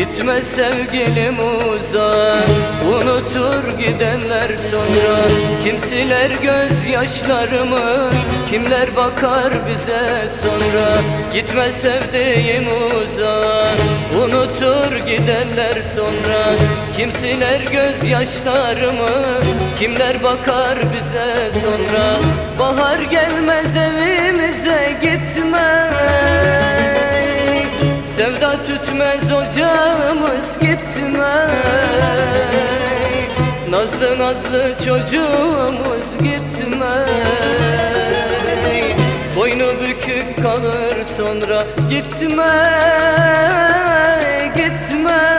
Gitme sevgilim uzak Unutur gidenler sonra. Kimsiler gözyaşlarımı Kimler bakar bize sonra. Gitme sevdiğim uzak Unutur gidenler sonra. Kimsiler gözyaşlarımı Kimler bakar bize sonra. Bahar gelmez Sevda tütmez ocağımız gitme Nazlı nazlı çocuğumuz gitme Boynu bükük kalır sonra gitme Gitme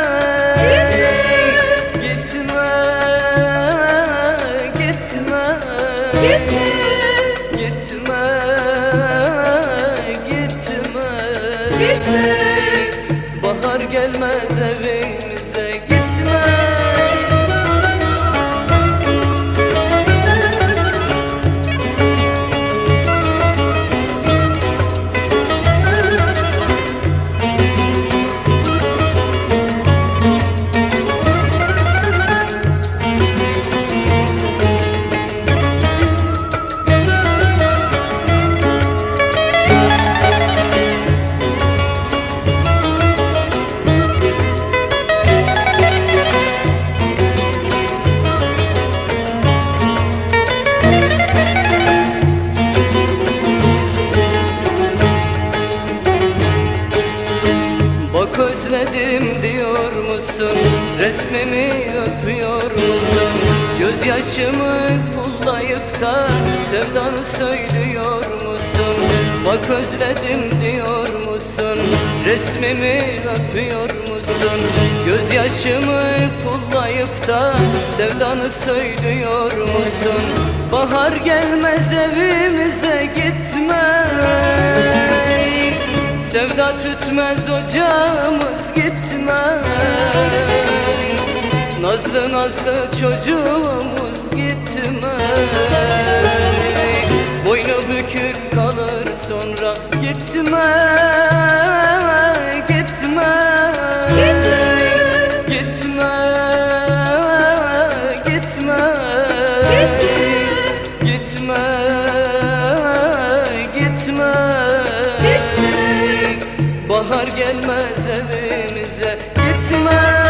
musun Resmimi öpüyor musun Gözyaşımı pullayıp da Sevdanı söylüyor musun? Bak özledim diyor musun? Resmimi öpüyor musun? Gözyaşımı pullayıp da Sevdanı söylüyor musun? Bahar gelmez evimize gitme Sevda tütmez ocağımız gitme Nazlı nazlı çocuğumuz Bahar gelmez evimize. Gitme